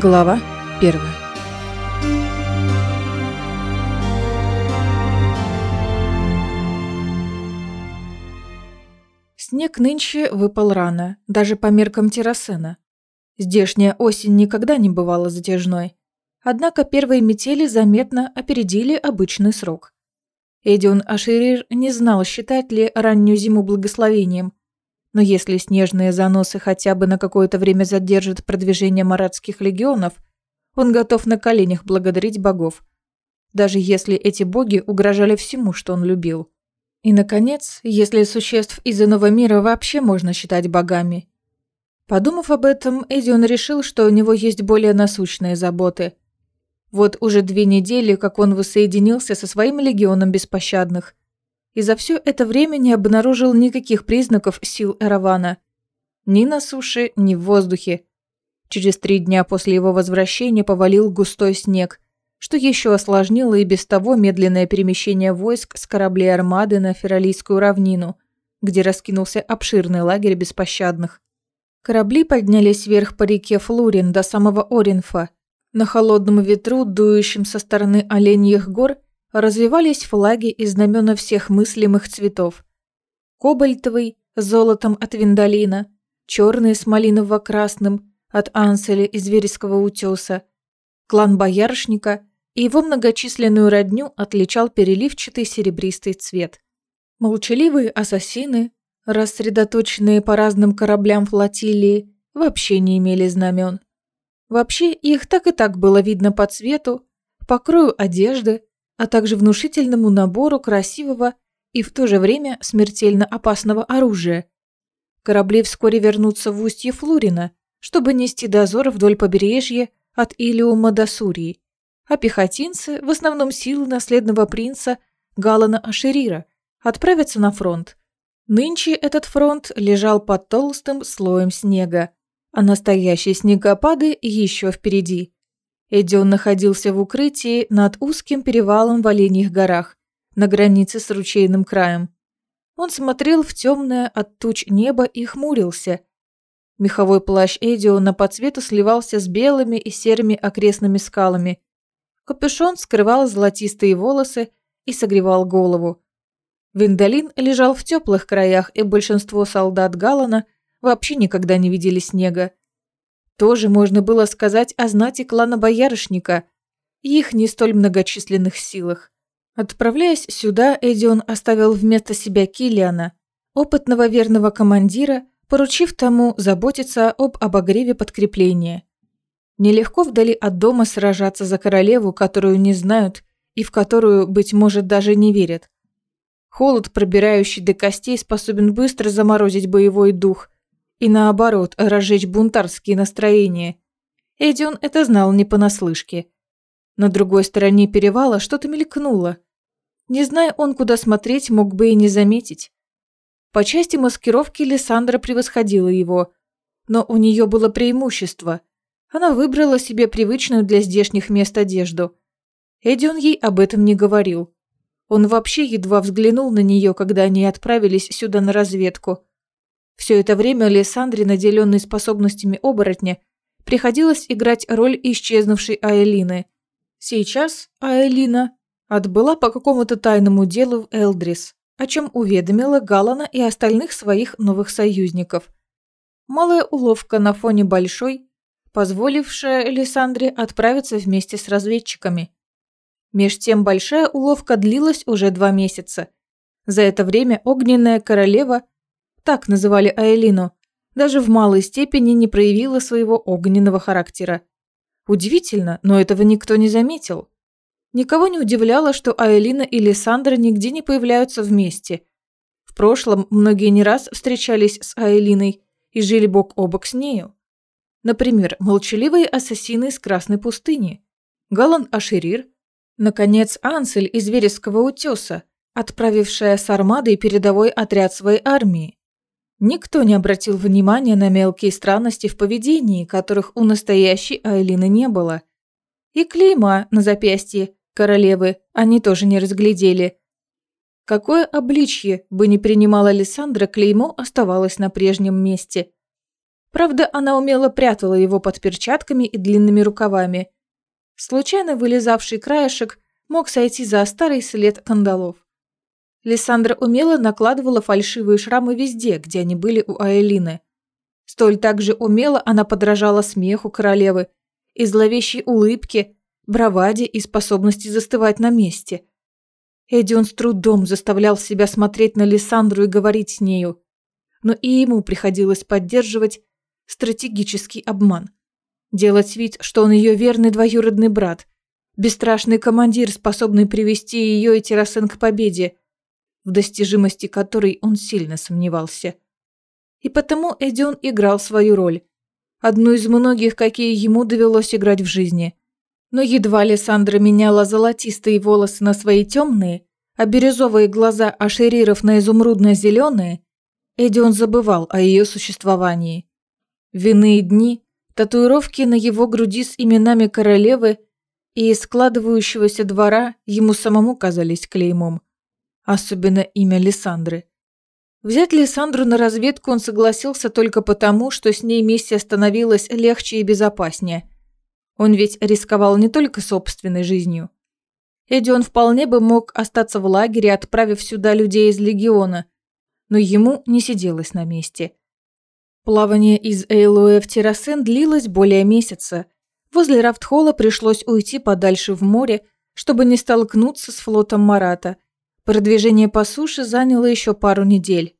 Глава первая. Снег нынче выпал рано, даже по меркам террасена. Здешняя осень никогда не бывала затяжной. Однако первые метели заметно опередили обычный срок. Эдион Аширир не знал, считать ли раннюю зиму благословением. Но если снежные заносы хотя бы на какое-то время задержат продвижение маратских легионов, он готов на коленях благодарить богов. Даже если эти боги угрожали всему, что он любил. И, наконец, если существ из иного мира вообще можно считать богами. Подумав об этом, Эдион решил, что у него есть более насущные заботы. Вот уже две недели, как он воссоединился со своим легионом беспощадных. И за все это время не обнаружил никаких признаков сил Эравана. Ни на суше, ни в воздухе. Через три дня после его возвращения повалил густой снег – что еще осложнило и без того медленное перемещение войск с кораблей армады на Фералийскую равнину, где раскинулся обширный лагерь беспощадных. Корабли поднялись вверх по реке Флурин до самого Оринфа. На холодном ветру, дующем со стороны Оленьих гор, развивались флаги и знамена всех мыслимых цветов. Кобальтовый золотом от Виндалина, черный с малиново-красным от Анселя из Вереского утеса, клан Боярышника и его многочисленную родню отличал переливчатый серебристый цвет. Молчаливые ассасины, рассредоточенные по разным кораблям флотилии, вообще не имели знамен. Вообще, их так и так было видно по цвету, покрою одежды, а также внушительному набору красивого и в то же время смертельно опасного оружия. Корабли вскоре вернутся в устье Флурина, чтобы нести дозор вдоль побережья от Илиума до Сурии а пехотинцы, в основном силы наследного принца Галана Ашерира, отправятся на фронт. Нынче этот фронт лежал под толстым слоем снега, а настоящие снегопады еще впереди. Эдион находился в укрытии над узким перевалом в Оленьих горах, на границе с ручейным краем. Он смотрел в темное от туч небо и хмурился. Меховой плащ Эдиона по цвету сливался с белыми и серыми окрестными скалами, Капюшон скрывал золотистые волосы и согревал голову. Виндалин лежал в теплых краях, и большинство солдат Галана вообще никогда не видели снега. Тоже можно было сказать о знати клана Боярышника их не столь многочисленных силах. Отправляясь сюда, Эдион оставил вместо себя Килиана, опытного верного командира, поручив тому заботиться об обогреве подкрепления. Нелегко вдали от дома сражаться за королеву, которую не знают и в которую, быть может, даже не верят. Холод, пробирающий до костей, способен быстро заморозить боевой дух и, наоборот, разжечь бунтарские настроения. Эдион это знал не понаслышке. На другой стороне перевала что-то мелькнуло. Не зная он, куда смотреть, мог бы и не заметить. По части маскировки Лиссандра превосходила его, но у нее было преимущество – она выбрала себе привычную для здешних мест одежду. Эдион ей об этом не говорил. Он вообще едва взглянул на нее, когда они отправились сюда на разведку. Все это время Лиссандре, наделенной способностями оборотня, приходилось играть роль исчезнувшей Аэлины. Сейчас Аэлина отбыла по какому-то тайному делу в Элдрис, о чем уведомила Галана и остальных своих новых союзников. Малая уловка на фоне большой, позволившая Лиссандре отправиться вместе с разведчиками. Меж тем большая уловка длилась уже два месяца. За это время огненная королева, так называли Аэлину, даже в малой степени не проявила своего огненного характера. Удивительно, но этого никто не заметил. Никого не удивляло, что Аэлина и Лиссандра нигде не появляются вместе. В прошлом многие не раз встречались с Аэлиной и жили бок о бок с нею. Например, молчаливые ассасины из Красной пустыни, Галан Аширир, наконец, Ансель из Вересского утеса, отправившая с армадой передовой отряд своей армии. Никто не обратил внимания на мелкие странности в поведении, которых у настоящей Айлины не было. И клейма на запястье королевы они тоже не разглядели. Какое обличье бы ни принимала Александра, клеймо оставалось на прежнем месте – Правда, она умело прятала его под перчатками и длинными рукавами. Случайно вылезавший краешек мог сойти за старый след кандалов. Лиссандра умело накладывала фальшивые шрамы везде, где они были у Аэлины. Столь также умело она подражала смеху королевы и зловещей улыбке, браваде и способности застывать на месте. Эдион с трудом заставлял себя смотреть на Лиссандру и говорить с нею, но и ему приходилось поддерживать стратегический обман. Делать вид, что он ее верный двоюродный брат, бесстрашный командир, способный привести ее и Террасен к победе, в достижимости которой он сильно сомневался. И потому Эдион играл свою роль, одну из многих, какие ему довелось играть в жизни. Но едва Лиссандра меняла золотистые волосы на свои темные, а бирюзовые глаза ошериров на изумрудно-зеленые, Эдион забывал о ее существовании. В иные дни татуировки на его груди с именами королевы и складывающегося двора ему самому казались клеймом. Особенно имя Лиссандры. Взять Лиссандру на разведку он согласился только потому, что с ней миссия становилась легче и безопаснее. Он ведь рисковал не только собственной жизнью. Эдион вполне бы мог остаться в лагере, отправив сюда людей из Легиона, но ему не сиделось на месте. Плавание из Эйлуэ в Террасен длилось более месяца. Возле Рафтхола пришлось уйти подальше в море, чтобы не столкнуться с флотом Марата. Продвижение по суше заняло еще пару недель.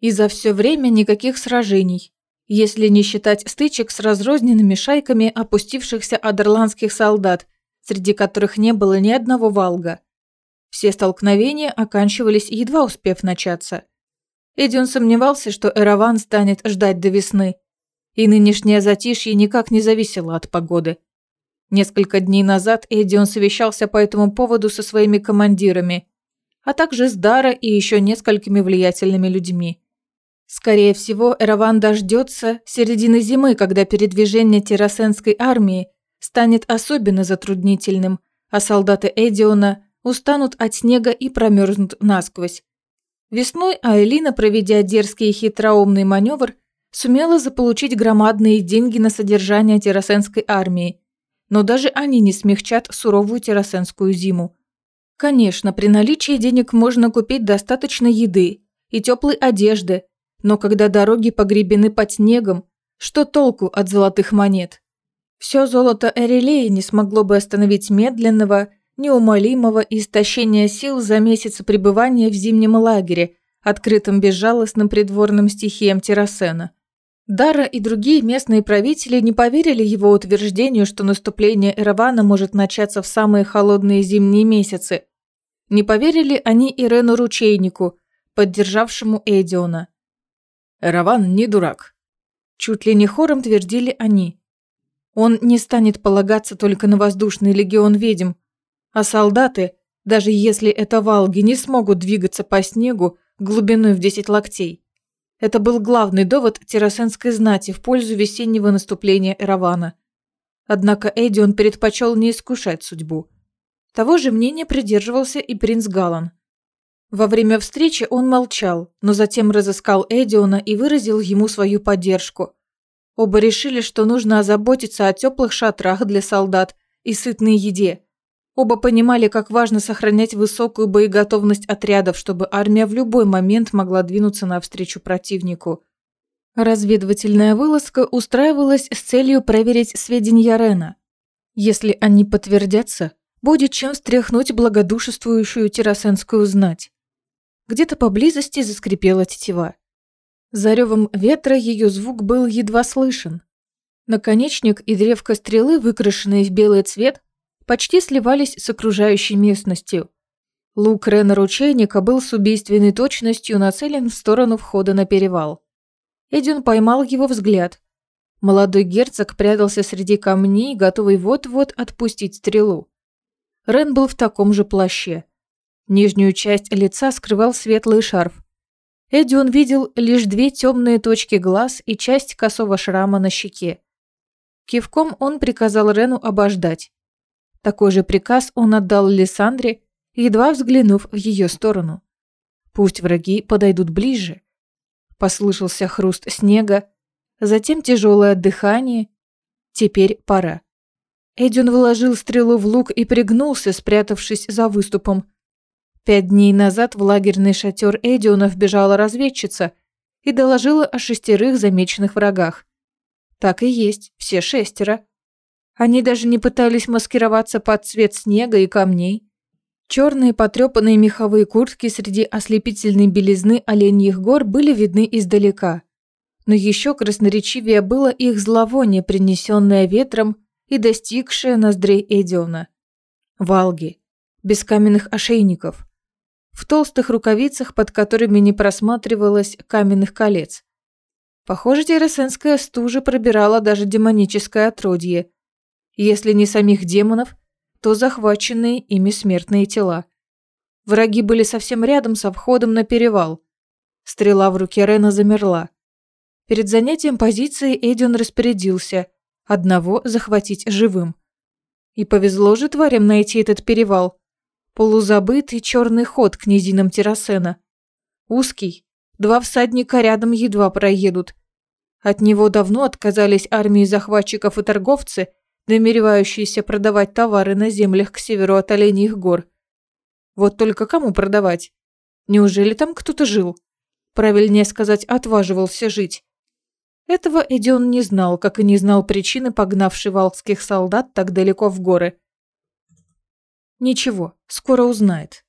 И за все время никаких сражений, если не считать стычек с разрозненными шайками опустившихся адерландских солдат, среди которых не было ни одного валга. Все столкновения оканчивались, едва успев начаться – Эдион сомневался, что Эраван станет ждать до весны, и нынешнее затишье никак не зависело от погоды. Несколько дней назад Эдион совещался по этому поводу со своими командирами, а также с Дара и еще несколькими влиятельными людьми. Скорее всего, Эраван дождется середины зимы, когда передвижение террасенской армии станет особенно затруднительным, а солдаты Эдиона устанут от снега и промерзнут насквозь. Весной Айлина, проведя дерзкий и хитроумный маневр, сумела заполучить громадные деньги на содержание террасенской армии, но даже они не смягчат суровую террасенскую зиму. Конечно, при наличии денег можно купить достаточно еды и теплой одежды, но когда дороги погребены под снегом, что толку от золотых монет? Все золото Эрелеи не смогло бы остановить медленного, неумолимого истощения сил за месяц пребывания в зимнем лагере, открытым безжалостным придворным стихиям Террасена. Дара и другие местные правители не поверили его утверждению, что наступление Эравана может начаться в самые холодные зимние месяцы. Не поверили они Ирену Ручейнику, поддержавшему Эдиона. «Эраван не дурак», – чуть ли не хором твердили они. Он не станет полагаться только на воздушный легион ведьм, а солдаты, даже если это валги, не смогут двигаться по снегу глубиной в 10 локтей. Это был главный довод террасенской знати в пользу весеннего наступления Эравана. Однако Эдион предпочел не искушать судьбу. Того же мнения придерживался и принц Галан. Во время встречи он молчал, но затем разыскал Эдиона и выразил ему свою поддержку. Оба решили, что нужно озаботиться о теплых шатрах для солдат и сытной еде – Оба понимали, как важно сохранять высокую боеготовность отрядов, чтобы армия в любой момент могла двинуться навстречу противнику. Разведывательная вылазка устраивалась с целью проверить сведения Рена. Если они подтвердятся, будет чем стряхнуть благодушествующую террасенскую знать. Где-то поблизости заскрипела тетива. За ревом ветра ее звук был едва слышен. Наконечник и древко стрелы, выкрашенные в белый цвет, почти сливались с окружающей местностью. Лук Рена Ручейника был с убийственной точностью нацелен в сторону входа на перевал. Эдин поймал его взгляд. Молодой герцог прятался среди камней, готовый вот-вот отпустить стрелу. Рен был в таком же плаще. Нижнюю часть лица скрывал светлый шарф. Эдион видел лишь две темные точки глаз и часть косого шрама на щеке. Кивком он приказал Рену обождать. Такой же приказ он отдал Лиссандре, едва взглянув в ее сторону. Пусть враги подойдут ближе. Послышался хруст снега. затем тяжелое дыхание. Теперь пора. Эдион вложил стрелу в лук и пригнулся, спрятавшись за выступом. Пять дней назад в лагерный шатер Эдиона вбежала разведчица и доложила о шестерых замеченных врагах. Так и есть, все шестеро. Они даже не пытались маскироваться под цвет снега и камней. Черные потрепанные меховые куртки среди ослепительной белизны оленьих гор были видны издалека. Но еще красноречивее было их зловоние, принесенное ветром и достигшее ноздрей Эдиона. Валги, без каменных ошейников, в толстых рукавицах, под которыми не просматривалось каменных колец. Похоже, террасенская стужа пробирала даже демоническое отродье. Если не самих демонов, то захваченные ими смертные тела. Враги были совсем рядом со входом на перевал. Стрела в руке Рена замерла. Перед занятием позиции Эдион распорядился одного захватить живым. И повезло же тварям найти этот перевал. Полузабытый черный ход к низинам Террасена. Узкий, два всадника рядом едва проедут. От него давно отказались армии захватчиков и торговцы, намеревающиеся продавать товары на землях к северу от Оленьих гор. Вот только кому продавать? Неужели там кто-то жил? Правильнее сказать, отваживался жить. Этого Эдион не знал, как и не знал причины, погнавшей валкских солдат так далеко в горы. Ничего, скоро узнает.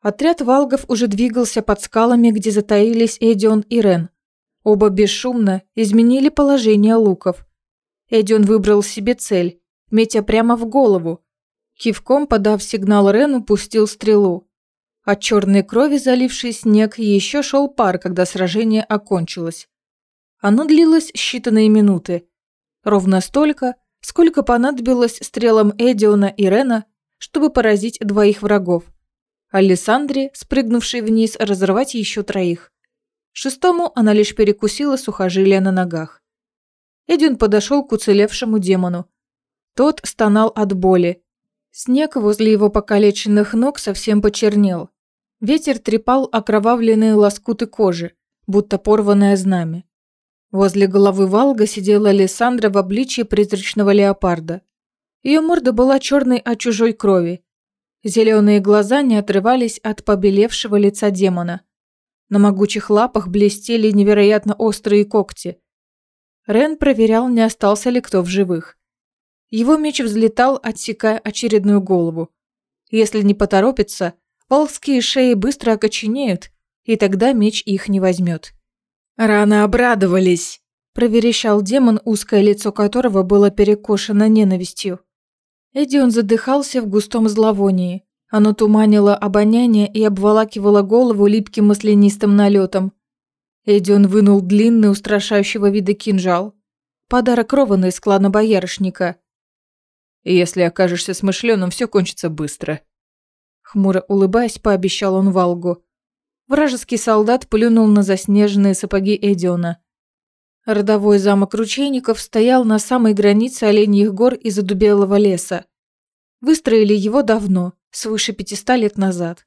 Отряд валгов уже двигался под скалами, где затаились Эдион и Рен. Оба бесшумно изменили положение луков. Эдион выбрал себе цель, метя прямо в голову. Кивком, подав сигнал Рену, пустил стрелу. От черной крови, заливший снег, еще шел пар, когда сражение окончилось. Оно длилось считанные минуты. Ровно столько, сколько понадобилось стрелам Эдиона и Рена, чтобы поразить двоих врагов. Александре, спрыгнувшей вниз, разорвать еще троих. Шестому она лишь перекусила сухожилия на ногах. Эдион подошел к уцелевшему демону. Тот стонал от боли. Снег возле его покалеченных ног совсем почернел. Ветер трепал окровавленные лоскуты кожи, будто порванное знамя. Возле головы Валга сидела Александра в обличье призрачного леопарда. Ее морда была черной от чужой крови. Зеленые глаза не отрывались от побелевшего лица демона. На могучих лапах блестели невероятно острые когти. Рен проверял, не остался ли кто в живых. Его меч взлетал, отсекая очередную голову. Если не поторопиться, волские шеи быстро окоченеют, и тогда меч их не возьмет. «Рано обрадовались!» – проверещал демон, узкое лицо которого было перекошено ненавистью. Эдион задыхался в густом зловонии. Оно туманило обоняние и обволакивало голову липким маслянистым налетом. Эдион вынул длинный, устрашающего вида кинжал. Подарок Рована из клана Боярышника. Если окажешься смышленым, все кончится быстро. Хмуро улыбаясь, пообещал он Валгу. Вражеский солдат плюнул на заснеженные сапоги Эдиона. Родовой замок ручейников стоял на самой границе Оленьих гор и задубелого леса. Выстроили его давно, свыше 500 лет назад.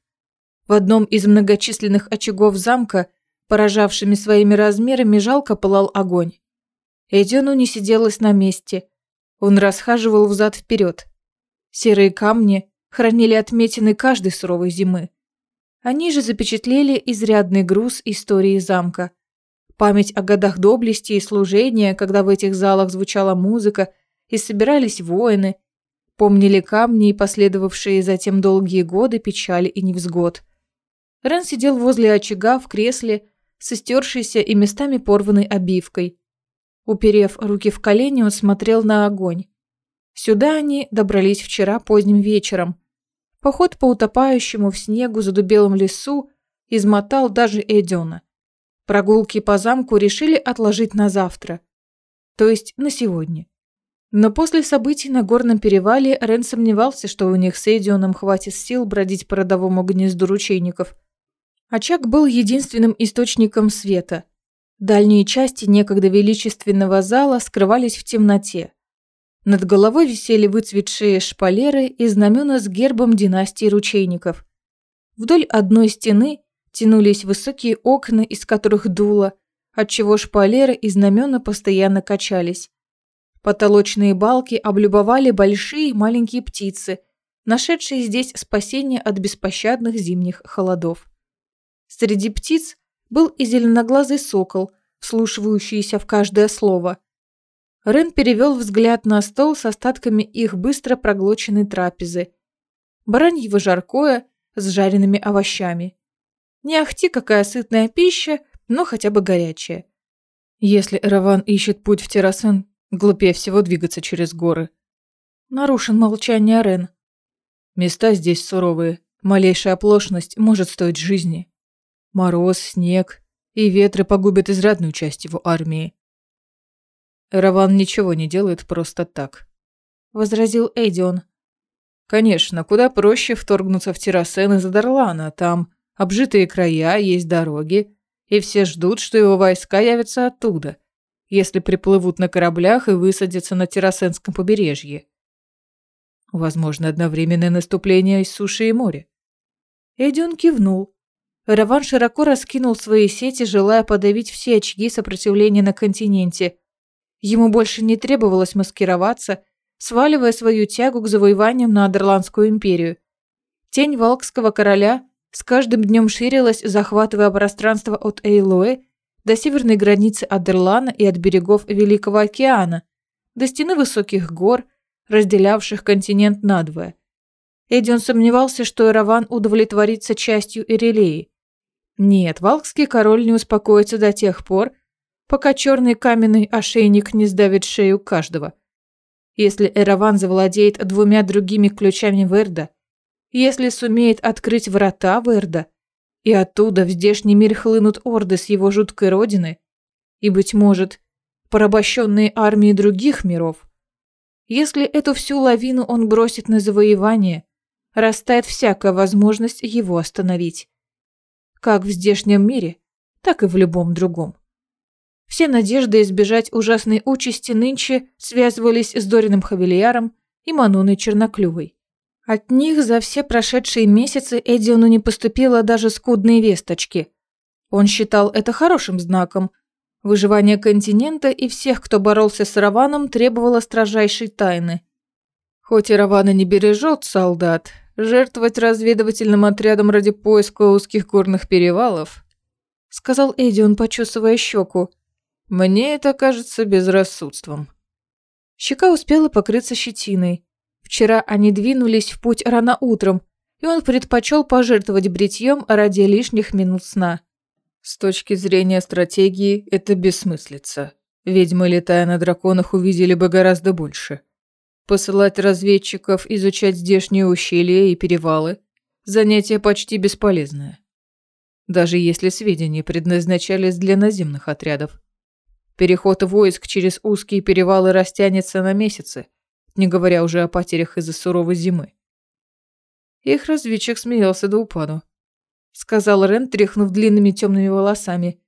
В одном из многочисленных очагов замка, поражавшими своими размерами, жалко пылал огонь. Эдиону не сиделось на месте – он расхаживал взад-вперед. Серые камни хранили отметины каждой суровой зимы. Они же запечатлели изрядный груз истории замка. Память о годах доблести и служения, когда в этих залах звучала музыка и собирались воины, помнили камни и последовавшие затем долгие годы печали и невзгод. Рен сидел возле очага в кресле с истершейся и местами порванной обивкой. Уперев руки в колени, он смотрел на огонь. Сюда они добрались вчера поздним вечером. Поход по утопающему в снегу задубелом лесу измотал даже Эдиона. Прогулки по замку решили отложить на завтра. То есть на сегодня. Но после событий на горном перевале Рен сомневался, что у них с Эдионом хватит сил бродить по родовому гнезду ручейников. Очаг был единственным источником света – Дальние части некогда величественного зала скрывались в темноте. Над головой висели выцветшие шпалеры и знамена с гербом династии ручейников. Вдоль одной стены тянулись высокие окна, из которых дуло, отчего шпалеры и знамена постоянно качались. Потолочные балки облюбовали большие и маленькие птицы, нашедшие здесь спасение от беспощадных зимних холодов. Среди птиц был и зеленоглазый сокол, вслушивающийся в каждое слово. Рен перевел взгляд на стол с остатками их быстро проглоченной трапезы. Бараньего жаркое с жареными овощами. Не ахти какая сытная пища, но хотя бы горячая. Если Эраван ищет путь в Террасен, глупее всего двигаться через горы. Нарушен молчание Рен. Места здесь суровые. Малейшая оплошность может стоить жизни. Мороз, снег и ветры погубят изрядную часть его армии. Эраван ничего не делает просто так. Возразил Эдион. Конечно, куда проще вторгнуться в Террасен из Адарлана. Там обжитые края, есть дороги, и все ждут, что его войска явятся оттуда, если приплывут на кораблях и высадятся на Террасенском побережье. Возможно, одновременное наступление из суши и моря. Эдион кивнул. Раван широко раскинул свои сети, желая подавить все очаги сопротивления на континенте. Ему больше не требовалось маскироваться, сваливая свою тягу к завоеваниям на Адерландскую империю. Тень Валкского короля с каждым днем ширилась, захватывая пространство от Эйлоэ до северной границы Адерлана и от берегов Великого океана, до стены высоких гор, разделявших континент надвое. Эдион сомневался, что Эраван удовлетворится частью Ирелеи. Нет, Валкский король не успокоится до тех пор, пока черный каменный ошейник не сдавит шею каждого. Если Эраван завладеет двумя другими ключами Верда, если сумеет открыть врата Верда, и оттуда в здешний мир хлынут орды с его жуткой родины, и, быть может, порабощенные армии других миров, если эту всю лавину он бросит на завоевание, растает всякая возможность его остановить. Как в здешнем мире, так и в любом другом. Все надежды избежать ужасной участи нынче связывались с Дориным Хавильяром и Мануной Черноклювой. От них за все прошедшие месяцы Эдиону не поступило даже скудные весточки. Он считал это хорошим знаком. Выживание континента и всех, кто боролся с Раваном, требовало строжайшей тайны. Хоть и Равана не бережет солдат, жертвовать разведывательным отрядом ради поиска узких горных перевалов, сказал Эдион, почесывая щеку. Мне это кажется безрассудством. Щека успела покрыться щетиной. Вчера они двинулись в путь рано утром, и он предпочел пожертвовать бритьем ради лишних минут сна. С точки зрения стратегии, это бессмыслица. Ведьмы, летая на драконах, увидели бы гораздо больше. Посылать разведчиков изучать здешние ущелья и перевалы – занятие почти бесполезное. Даже если сведения предназначались для наземных отрядов. Переход войск через узкие перевалы растянется на месяцы – не говоря уже о потерях из-за суровой зимы. Их разведчик смеялся до упаду. Сказал Рен, тряхнув длинными темными волосами.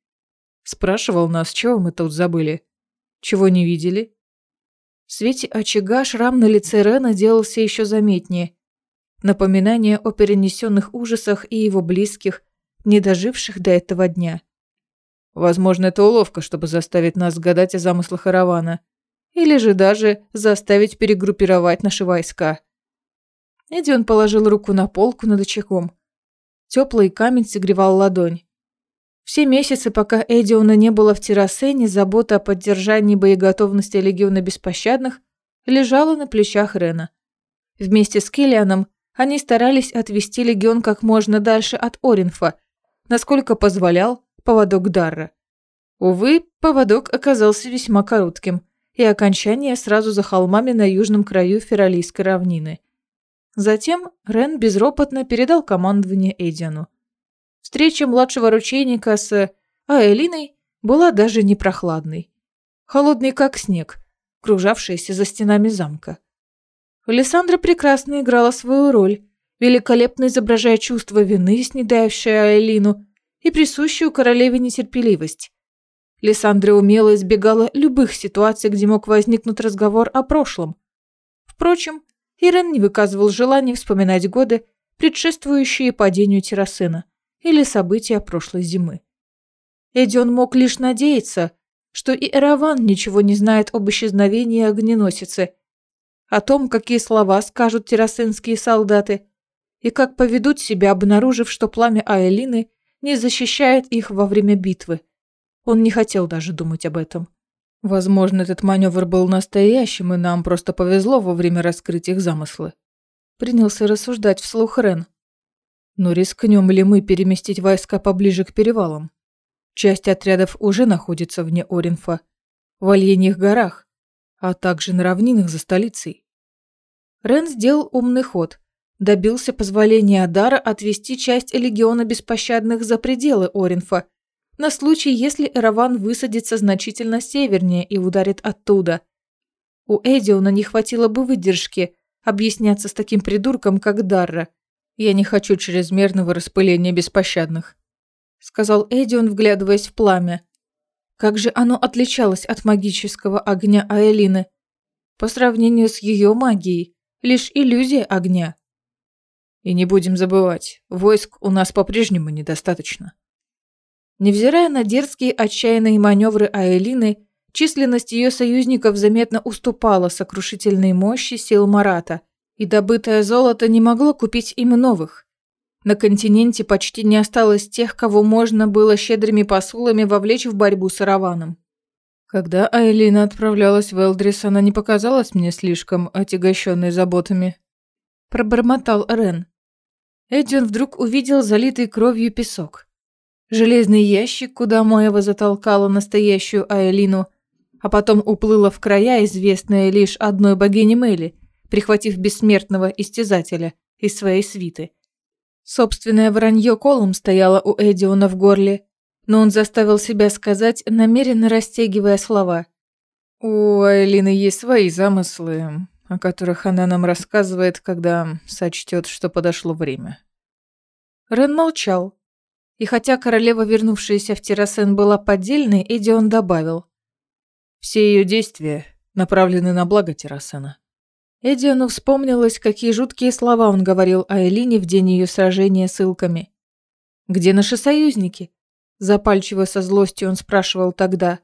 Спрашивал нас, чего мы тут забыли. Чего не видели? В свете очага шрам на лице Рена делался еще заметнее. Напоминание о перенесенных ужасах и его близких, не доживших до этого дня. Возможно, это уловка, чтобы заставить нас гадать о замыслах Аравана или же даже заставить перегруппировать наши войска. Эдион положил руку на полку над очагом. Теплый камень согревал ладонь. Все месяцы, пока Эдиона не было в Террасене, забота о поддержании боеготовности Легиона Беспощадных лежала на плечах Рена. Вместе с Киллианом они старались отвести Легион как можно дальше от Оринфа, насколько позволял поводок Дарра. Увы, поводок оказался весьма коротким и окончание сразу за холмами на южном краю Фералийской равнины. Затем Рен безропотно передал командование Эдиану. Встреча младшего ручейника с Аэлиной была даже не прохладной. Холодный как снег, кружавшийся за стенами замка. Александра прекрасно играла свою роль, великолепно изображая чувство вины, снедающее Аэлину, и присущую королеве нетерпеливость. Лиссандра умело избегала любых ситуаций, где мог возникнуть разговор о прошлом. Впрочем, Ирен не выказывал желания вспоминать годы, предшествующие падению Террасена, или события прошлой зимы. Эдион мог лишь надеяться, что и Эраван ничего не знает об исчезновении огненосицы, о том, какие слова скажут террасенские солдаты, и как поведут себя, обнаружив, что пламя Аэлины не защищает их во время битвы. Он не хотел даже думать об этом. Возможно, этот маневр был настоящим, и нам просто повезло во время раскрыть их замыслы. Принялся рассуждать вслух Рен. Но рискнем ли мы переместить войска поближе к перевалам? Часть отрядов уже находится вне Оринфа, в Ольеньих горах, а также на равнинах за столицей. Рен сделал умный ход, добился позволения Адара отвести часть легиона беспощадных за пределы Оринфа, на случай, если Эраван высадится значительно севернее и ударит оттуда. У Эдиона не хватило бы выдержки объясняться с таким придурком, как Дарра. Я не хочу чрезмерного распыления беспощадных, сказал Эдион, вглядываясь в пламя. Как же оно отличалось от магического огня Аэлины? По сравнению с ее магией, лишь иллюзия огня. И не будем забывать, войск у нас по-прежнему недостаточно. Невзирая на дерзкие отчаянные маневры Аэлины, численность ее союзников заметно уступала сокрушительной мощи сил Марата, и добытое золото не могло купить им новых. На континенте почти не осталось тех, кого можно было щедрыми посулами вовлечь в борьбу с Араваном. Когда Айлина отправлялась в Элдрис, она не показалась мне слишком отягощенной заботами. Пробормотал Рен. Эдион вдруг увидел залитый кровью песок. Железный ящик, куда Моева затолкала настоящую Айлину, а потом уплыла в края, известная лишь одной богине Мэли, прихватив бессмертного истязателя из своей свиты. Собственное вранье колом стояло у Эдиона в горле, но он заставил себя сказать, намеренно растягивая слова. «У Айлины есть свои замыслы, о которых она нам рассказывает, когда сочтет, что подошло время». Рен молчал. И хотя королева, вернувшаяся в Террасен, была поддельной, Эдион добавил. Все ее действия направлены на благо Террасена. Эдиону вспомнилось, какие жуткие слова он говорил о Элине в день ее сражения с Илками. «Где наши союзники?» Запальчиво со злостью он спрашивал тогда.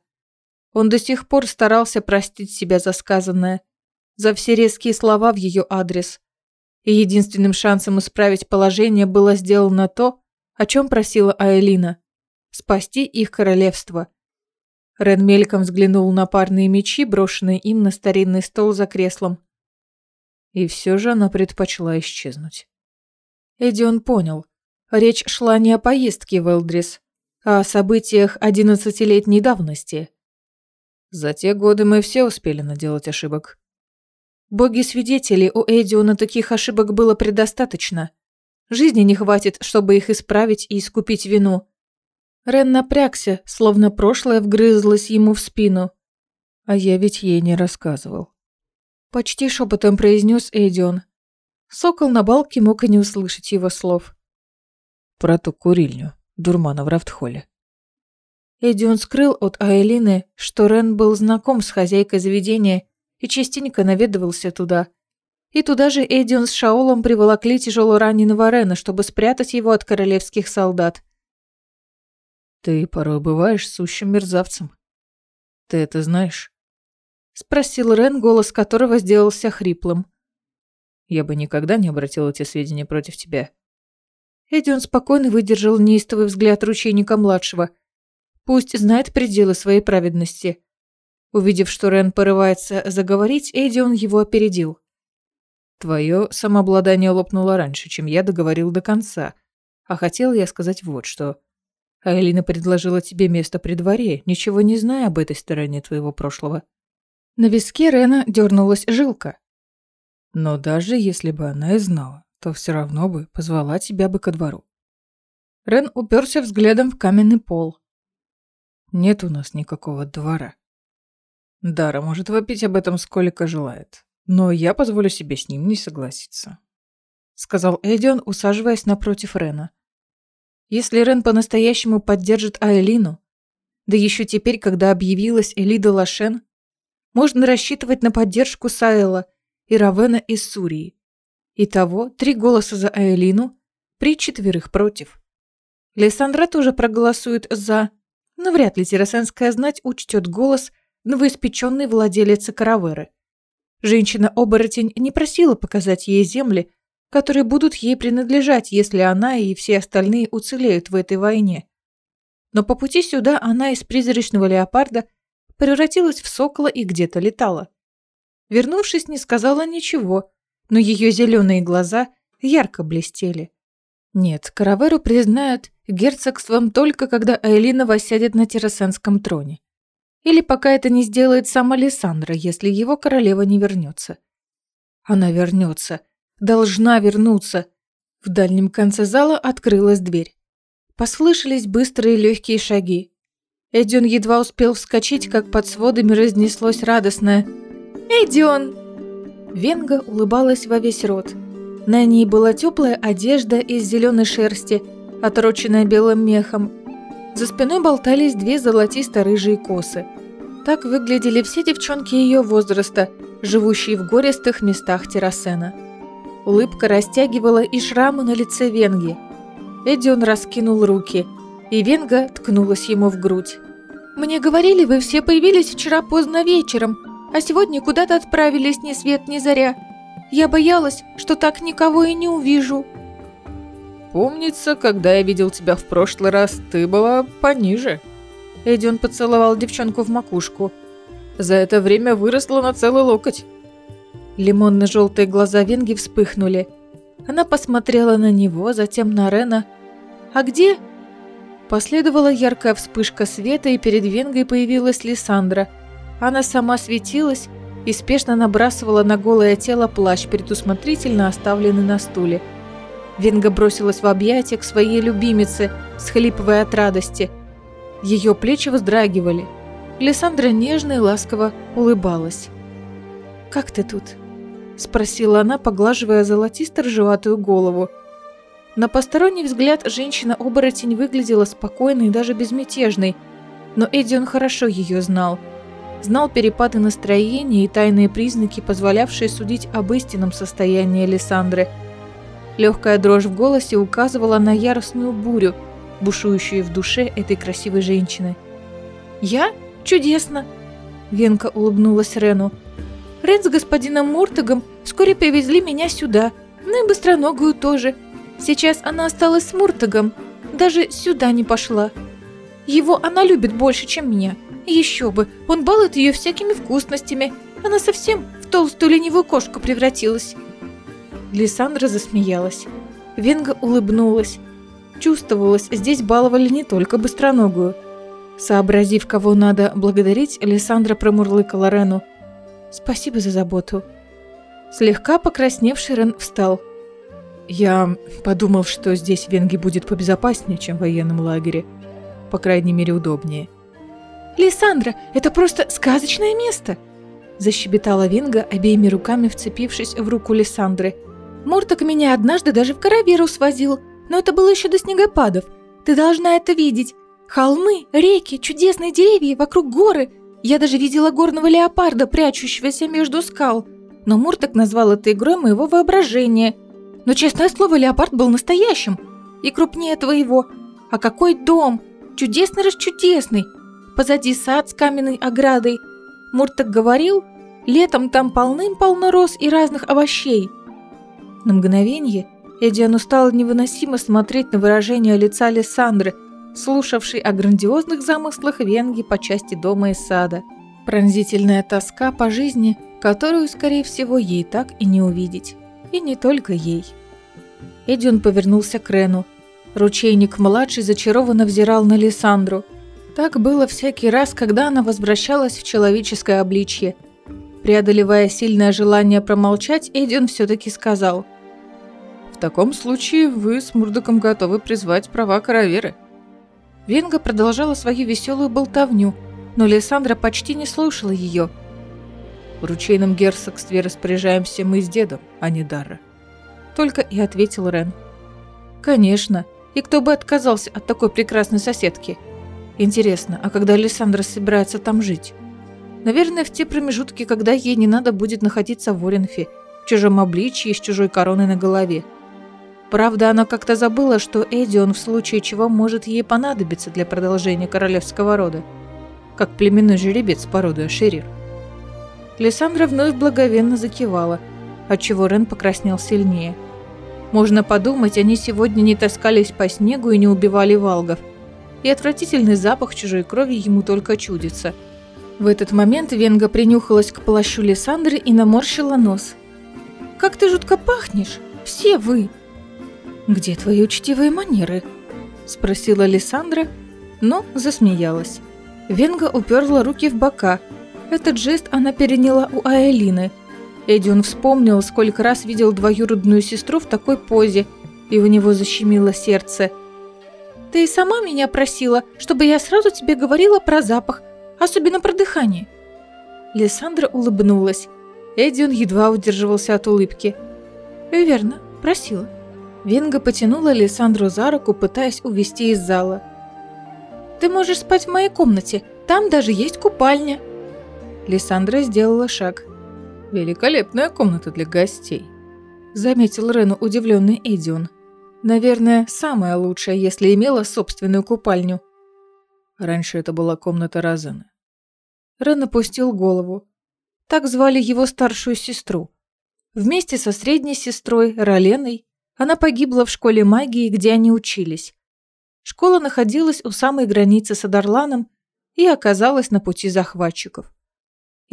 Он до сих пор старался простить себя за сказанное, за все резкие слова в ее адрес. И единственным шансом исправить положение было сделано то, о чем просила Аэлина – спасти их королевство. Рен мельком взглянул на парные мечи, брошенные им на старинный стол за креслом. И все же она предпочла исчезнуть. Эдион понял. Речь шла не о поездке в Элдрис, а о событиях одиннадцатилетней давности. За те годы мы все успели наделать ошибок. Боги-свидетели, у Эдиона таких ошибок было предостаточно. Жизни не хватит, чтобы их исправить и искупить вину. Рен напрягся, словно прошлое вгрызлось ему в спину. А я ведь ей не рассказывал. Почти шепотом произнес Эдион. Сокол на балке мог и не услышать его слов. Про ту курильню, дурмана в Рафтхолле. Эдион скрыл от Айлины, что Рен был знаком с хозяйкой заведения и частенько наведывался туда. И туда же Эдион с Шаолом приволокли тяжело раненого Рена, чтобы спрятать его от королевских солдат. «Ты порой бываешь сущим мерзавцем. Ты это знаешь?» Спросил Рен, голос которого сделался хриплым. «Я бы никогда не обратил эти сведения против тебя». Эдион спокойно выдержал неистовый взгляд ручейника-младшего. Пусть знает пределы своей праведности. Увидев, что Рен порывается заговорить, Эдион его опередил. «Твое самообладание лопнуло раньше, чем я договорил до конца. А хотел я сказать вот что. А Элина предложила тебе место при дворе, ничего не зная об этой стороне твоего прошлого. На виске Рена дернулась жилка. Но даже если бы она и знала, то все равно бы позвала тебя бы ко двору. Рен уперся взглядом в каменный пол. Нет у нас никакого двора. Дара может вопить об этом сколько желает, но я позволю себе с ним не согласиться. Сказал Эдион, усаживаясь напротив Рена. Если Рен по-настоящему поддержит Айлину, да еще теперь, когда объявилась Элида Лашен, можно рассчитывать на поддержку Сайла и Равена из Сурии. Итого три голоса за Айлину при четверых против. Лессандра тоже проголосует за, Но вряд ли террасенская знать учтет голос новоиспеченной владелицы караверы. Женщина-оборотень не просила показать ей земли, которые будут ей принадлежать, если она и все остальные уцелеют в этой войне. Но по пути сюда она из призрачного леопарда превратилась в сокола и где-то летала. Вернувшись, не сказала ничего, но ее зеленые глаза ярко блестели. Нет, Караверу признают герцогством только когда Айлина восядет на террасенском троне. Или пока это не сделает сам Алессандро, если его королева не вернется. Она вернется. Должна вернуться. В дальнем конце зала открылась дверь. Послышались быстрые легкие шаги. Эдион едва успел вскочить, как под сводами разнеслось радостное «Эдион!». Венга улыбалась во весь рот. На ней была теплая одежда из зеленой шерсти, отороченная белым мехом. За спиной болтались две золотисто-рыжие косы. Так выглядели все девчонки ее возраста, живущие в гористых местах Террасена. Улыбка растягивала и шрамы на лице Венги. Эдион раскинул руки, и Венга ткнулась ему в грудь. «Мне говорили, вы все появились вчера поздно вечером, а сегодня куда-то отправились ни свет ни заря. Я боялась, что так никого и не увижу». «Помнится, когда я видел тебя в прошлый раз, ты была пониже». Эдион поцеловал девчонку в макушку. «За это время выросла на целый локоть». Лимонно-желтые глаза Венги вспыхнули. Она посмотрела на него, затем на Рена. «А где?» Последовала яркая вспышка света, и перед Венгой появилась Лиссандра. Она сама светилась, и спешно набрасывала на голое тело плащ, предусмотрительно оставленный на стуле. Венга бросилась в объятия к своей любимице, схлипывая от радости. Ее плечи вздрагивали. Лиссандра нежно и ласково улыбалась. «Как ты тут?» – спросила она, поглаживая золотисто-ржеватую голову. На посторонний взгляд женщина-оборотень выглядела спокойной и даже безмятежной, но Эдион хорошо ее знал – знал перепады настроения и тайные признаки, позволявшие судить об истинном состоянии Александры. Легкая дрожь в голосе указывала на яростную бурю, бушующую в душе этой красивой женщины. «Я? Чудесно!» Венка улыбнулась Рену. «Рен с господином Муртагом вскоре привезли меня сюда, ну и быстроногую тоже. Сейчас она осталась с Муртагом, даже сюда не пошла. Его она любит больше, чем меня. Еще бы, он балует ее всякими вкусностями. Она совсем в толстую ленивую кошку превратилась. Лиссандра засмеялась. Венга улыбнулась. Чувствовалось, здесь баловали не только быстроногую. Сообразив, кого надо благодарить, Лиссандра промурлыкала Рену. «Спасибо за заботу». Слегка покрасневший Рен встал. «Я подумал, что здесь Венге будет побезопаснее, чем в военном лагере. По крайней мере, удобнее. «Лиссандра, это просто сказочное место!» Защебетала Винга, обеими руками вцепившись в руку Лиссандры. «Мурток меня однажды даже в Караверу свозил, но это было еще до снегопадов. Ты должна это видеть. Холмы, реки, чудесные деревья, вокруг горы. Я даже видела горного леопарда, прячущегося между скал. Но Мурток назвал это игрой моего воображения. Но, честное слово, леопард был настоящим. И крупнее твоего. А какой дом! Чудесный-расчудесный! позади сад с каменной оградой. Муртак говорил, летом там полным-полно роз и разных овощей. На мгновение Эдиану стало невыносимо смотреть на выражение лица Лиссандры, слушавшей о грандиозных замыслах Венги по части дома и сада. Пронзительная тоска по жизни, которую, скорее всего, ей так и не увидеть. И не только ей. Эдион повернулся к Рену. Ручейник-младший зачарованно взирал на Лиссандру – так было всякий раз, когда она возвращалась в человеческое обличье. Преодолевая сильное желание промолчать, Эдион все-таки сказал. «В таком случае вы с Мурдоком готовы призвать права Караверы». Венга продолжала свою веселую болтовню, но Лиссандра почти не слушала ее. «В ручейном герцогстве распоряжаемся мы с дедом, а не Дара». Только и ответил Рен. «Конечно, и кто бы отказался от такой прекрасной соседки?» Интересно, а когда Александра собирается там жить? Наверное, в те промежутки, когда ей не надо будет находиться в Оренфе, в чужом обличье и с чужой короной на голове. Правда, она как-то забыла, что Эдион в случае чего может ей понадобиться для продолжения королевского рода, как племенной жеребец породы Аширир. Лиссандра вновь благовенно закивала, отчего Рен покраснел сильнее. Можно подумать, они сегодня не таскались по снегу и не убивали валгов. И отвратительный запах чужой крови ему только чудится. В этот момент Венга принюхалась к плащу Лиссандры и наморщила нос. «Как ты жутко пахнешь! Все вы!» «Где твои учтивые манеры?» – спросила Лиссандра, но засмеялась. Венга уперла руки в бока. Этот жест она переняла у Аэлины. Эдион вспомнил, сколько раз видел двоюродную сестру в такой позе, и у него защемило сердце. «Ты и сама меня просила, чтобы я сразу тебе говорила про запах, особенно про дыхание». Лиссандра улыбнулась. Эдион едва удерживался от улыбки. «Верно, просила». Венга потянула Лиссандру за руку, пытаясь увести из зала. «Ты можешь спать в моей комнате, там даже есть купальня». Лиссандра сделала шаг. «Великолепная комната для гостей», – заметил Рену удивленный Эдион. «Наверное, самая лучшая, если имела собственную купальню». Раньше это была комната Розена. Рен опустил голову. Так звали его старшую сестру. Вместе со средней сестрой, Роленой, она погибла в школе магии, где они учились. Школа находилась у самой границы с Адарланом и оказалась на пути захватчиков.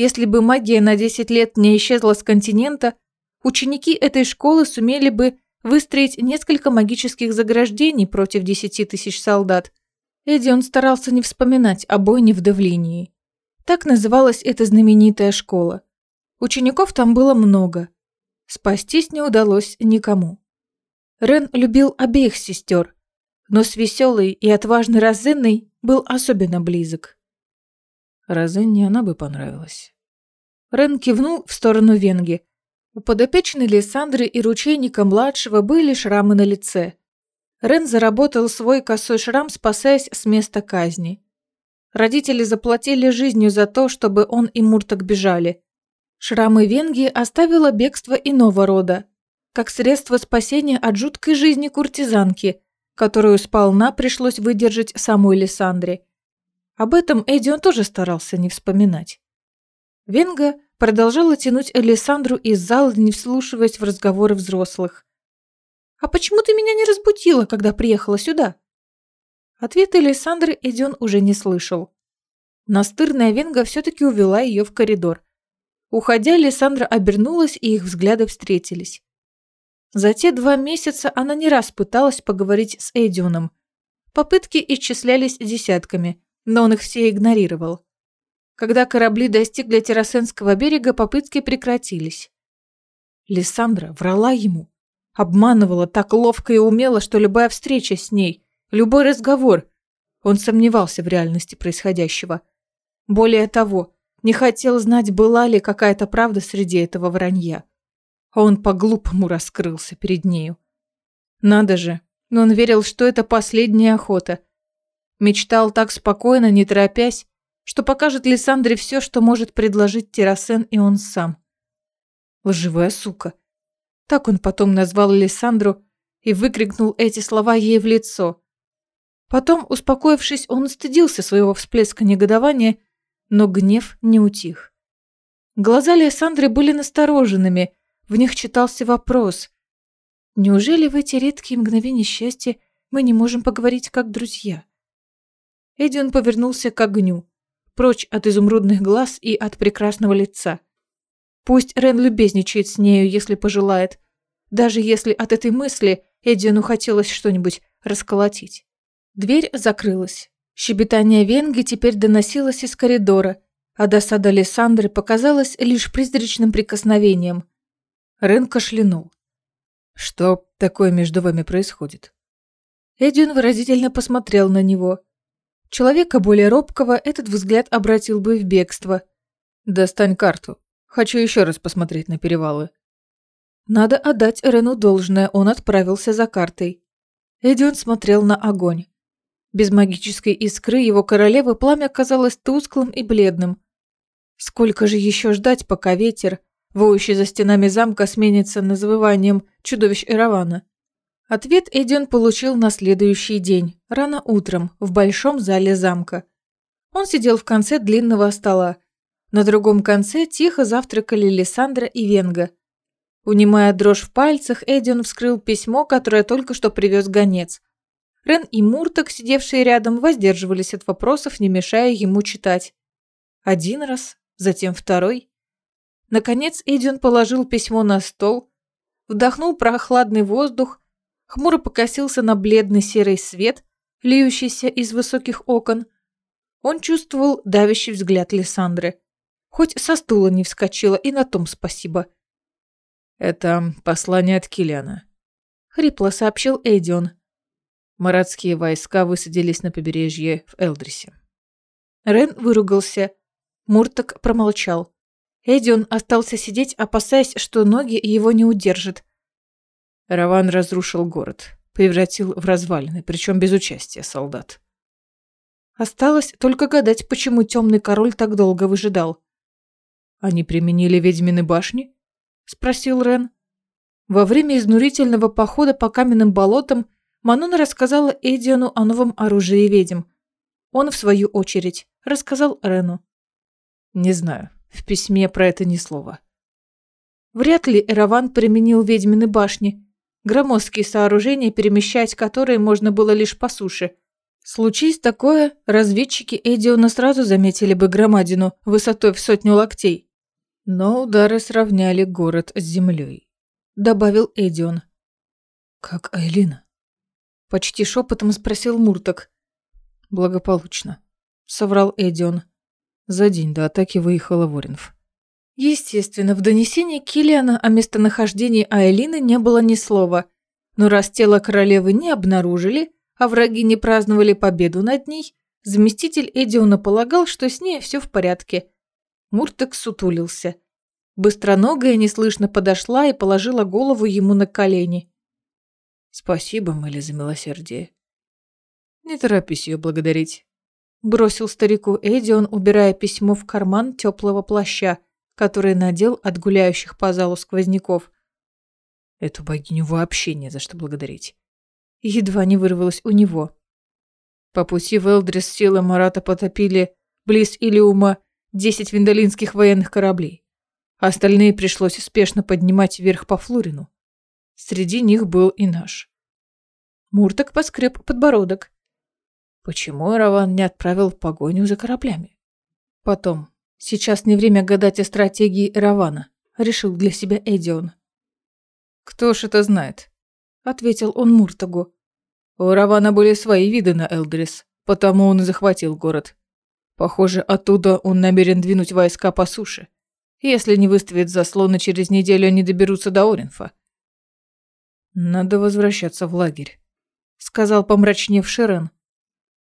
Если бы магия на 10 лет не исчезла с континента, ученики этой школы сумели бы выстроить несколько магических заграждений против 10 тысяч солдат. Эдион старался не вспоминать о бойне в Девлинии. Так называлась эта знаменитая школа. Учеников там было много. Спастись не удалось никому. Рен любил обеих сестер, но с веселой и отважной Розенной был особенно близок. Розенне она бы понравилась. Рен кивнул в сторону Венги. У подопечной Лиссандры и ручейника-младшего были шрамы на лице. Рен заработал свой косой шрам, спасаясь с места казни. Родители заплатили жизнью за то, чтобы он и Мурток бежали. Шрамы Венги оставила бегство иного рода, как средство спасения от жуткой жизни куртизанки, которую сполна пришлось выдержать самой Лиссандре. Об этом Эдион тоже старался не вспоминать. Венга продолжала тянуть Элисандру из зала, не вслушиваясь в разговоры взрослых. «А почему ты меня не разбудила, когда приехала сюда?» Ответ Элисандры Эдион уже не слышал. Настырная Венга все-таки увела ее в коридор. Уходя, Лиссандра обернулась, и их взгляды встретились. За те два месяца она не раз пыталась поговорить с Эдионом. Попытки исчислялись десятками, но он их все игнорировал. Когда корабли достигли Террасенского берега, попытки прекратились. Лиссандра врала ему, обманывала так ловко и умело, что любая встреча с ней, любой разговор, он сомневался в реальности происходящего. Более того, не хотел знать, была ли какая-то правда среди этого вранья а он по-глупому раскрылся перед нею. Надо же, но он верил, что это последняя охота. Мечтал так спокойно, не торопясь, что покажет Лиссандре все, что может предложить Террасен и он сам. Лживая сука. Так он потом назвал Лиссандру и выкрикнул эти слова ей в лицо. Потом, успокоившись, он стыдился своего всплеска негодования, но гнев не утих. Глаза Лиссандры были настороженными, в них читался вопрос. Неужели в эти редкие мгновения счастья мы не можем поговорить как друзья? Эдион повернулся к огню, прочь от изумрудных глаз и от прекрасного лица. Пусть Рен любезничает с нею, если пожелает, даже если от этой мысли Эдиону хотелось что-нибудь расколотить. Дверь закрылась. Щебетание Венги теперь доносилось из коридора, а досада Лиссандры показалась лишь призрачным прикосновением. Рен кашлянул. «Что такое между вами происходит?» Эдвин выразительно посмотрел на него. Человека более робкого этот взгляд обратил бы в бегство. «Достань карту. Хочу еще раз посмотреть на перевалы». Надо отдать Рену должное, он отправился за картой. Эдион смотрел на огонь. Без магической искры его королевы пламя казалось тусклым и бледным. Сколько же еще ждать, пока ветер, воющий за стенами замка, сменится называнием чудовищ Эравана. Ответ Эдион получил на следующий день, рано утром, в большом зале замка. Он сидел в конце длинного стола. На другом конце тихо завтракали Лиссандра и Венга. Унимая дрожь в пальцах, Эдион вскрыл письмо, которое только что привез гонец. Рен и Мурток, сидевшие рядом, воздерживались от вопросов, не мешая ему читать. Один раз, затем второй. Наконец Эдион положил письмо на стол, вдохнул прохладный воздух, хмуро покосился на бледный серый свет, льющийся из высоких окон. Он чувствовал давящий взгляд Лиссандры. Хоть со стула не вскочила, и на том спасибо. «Это послание от Килиана», — хрипло сообщил Эдион. Маратские войска высадились на побережье в Элдрисе. Рен выругался. Мурток промолчал. Эдион остался сидеть, опасаясь, что ноги его не удержат. Раван разрушил город, превратил в развалины, причем без участия солдат. Осталось только гадать, почему темный король так долго выжидал. «Они применили ведьмины башни?» – спросил Рен. Во время изнурительного похода по каменным болотам Манон рассказала Эдиону о новом оружии ведьм. Он, в свою очередь, рассказал Рену. «Не знаю. В письме про это ни слова». Вряд ли Эраван применил ведьмины башни. Громоздкие сооружения, перемещать которые можно было лишь по суше. Случись такое, разведчики Эдиона сразу заметили бы громадину высотой в сотню локтей. Но удары сравняли город с землей, добавил Эдион. Как Айлина? Почти шепотом спросил Мурток. Благополучно, соврал Эдион. За день до атаки выехала Воринф. Естественно, в донесении Килиана о местонахождении Айлины не было ни слова. Но раз тело королевы не обнаружили, а враги не праздновали победу над ней, заместитель Эдиона полагал, что с ней все в порядке. Муртек сутулился. Быстроногая неслышно подошла и положила голову ему на колени. «Спасибо, Мэли, за милосердие. Не торопись ее благодарить», – бросил старику Эдион, убирая письмо в карман теплого плаща, который надел от гуляющих по залу сквозняков. «Эту богиню вообще не за что благодарить». Едва не вырвалось у него. По пути в Элдрис силы Марата потопили близ Илиума десять виндалинских военных кораблей. Остальные пришлось спешно поднимать вверх по Флурину. Среди них был и наш. Мурток поскреб подбородок. Почему Раван не отправил погоню за кораблями? Потом. Сейчас не время гадать о стратегии Равана, решил для себя Эдион. Кто ж это знает? Ответил он Муртагу. У Равана были свои виды на Элдрис, потому он и захватил город. Похоже, оттуда он намерен двинуть войска по суше. Если не выставит заслоны, через неделю они доберутся до Оринфа. «Надо возвращаться в лагерь», — сказал помрачнев Шерен.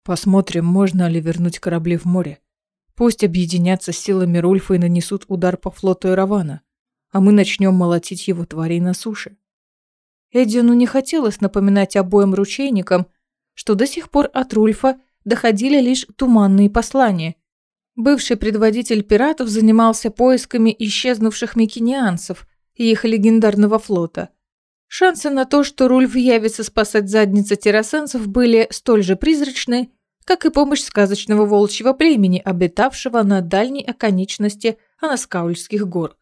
«Посмотрим, можно ли вернуть корабли в море. Пусть объединятся силами Рульфа и нанесут удар по флоту Иравана, а мы начнем молотить его тварей на суше». Эдину не хотелось напоминать обоим ручейникам, что до сих пор от Рульфа доходили лишь туманные послания. Бывший предводитель пиратов занимался поисками исчезнувших микинианцев и их легендарного флота. Шансы на то, что Рульф явится спасать задницы террасенцев, были столь же призрачны, как и помощь сказочного волчьего племени, обитавшего на дальней оконечности Анаскаульских гор.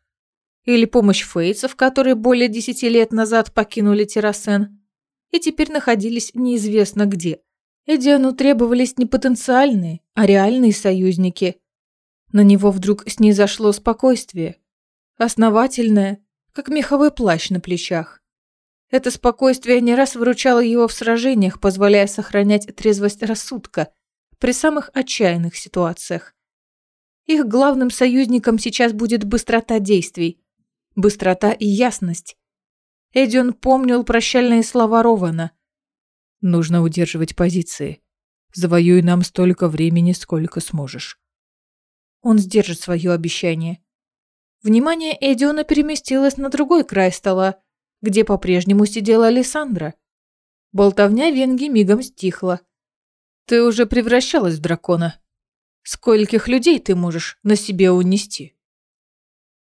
Или помощь фейцев, которые более десяти лет назад покинули Террасен и теперь находились неизвестно где – Эдиану требовались не потенциальные, а реальные союзники. На него вдруг снизошло спокойствие. Основательное, как меховой плащ на плечах. Это спокойствие не раз выручало его в сражениях, позволяя сохранять трезвость рассудка при самых отчаянных ситуациях. Их главным союзником сейчас будет быстрота действий, быстрота и ясность. Эдион помнил прощальные слова Рована – Нужно удерживать позиции. Завоюй нам столько времени, сколько сможешь. Он сдержит свое обещание. Внимание Эдиона переместилось на другой край стола, где по-прежнему сидела Александра. Болтовня Венги мигом стихла. «Ты уже превращалась в дракона. Скольких людей ты можешь на себе унести?»